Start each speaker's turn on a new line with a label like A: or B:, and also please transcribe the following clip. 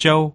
A: châu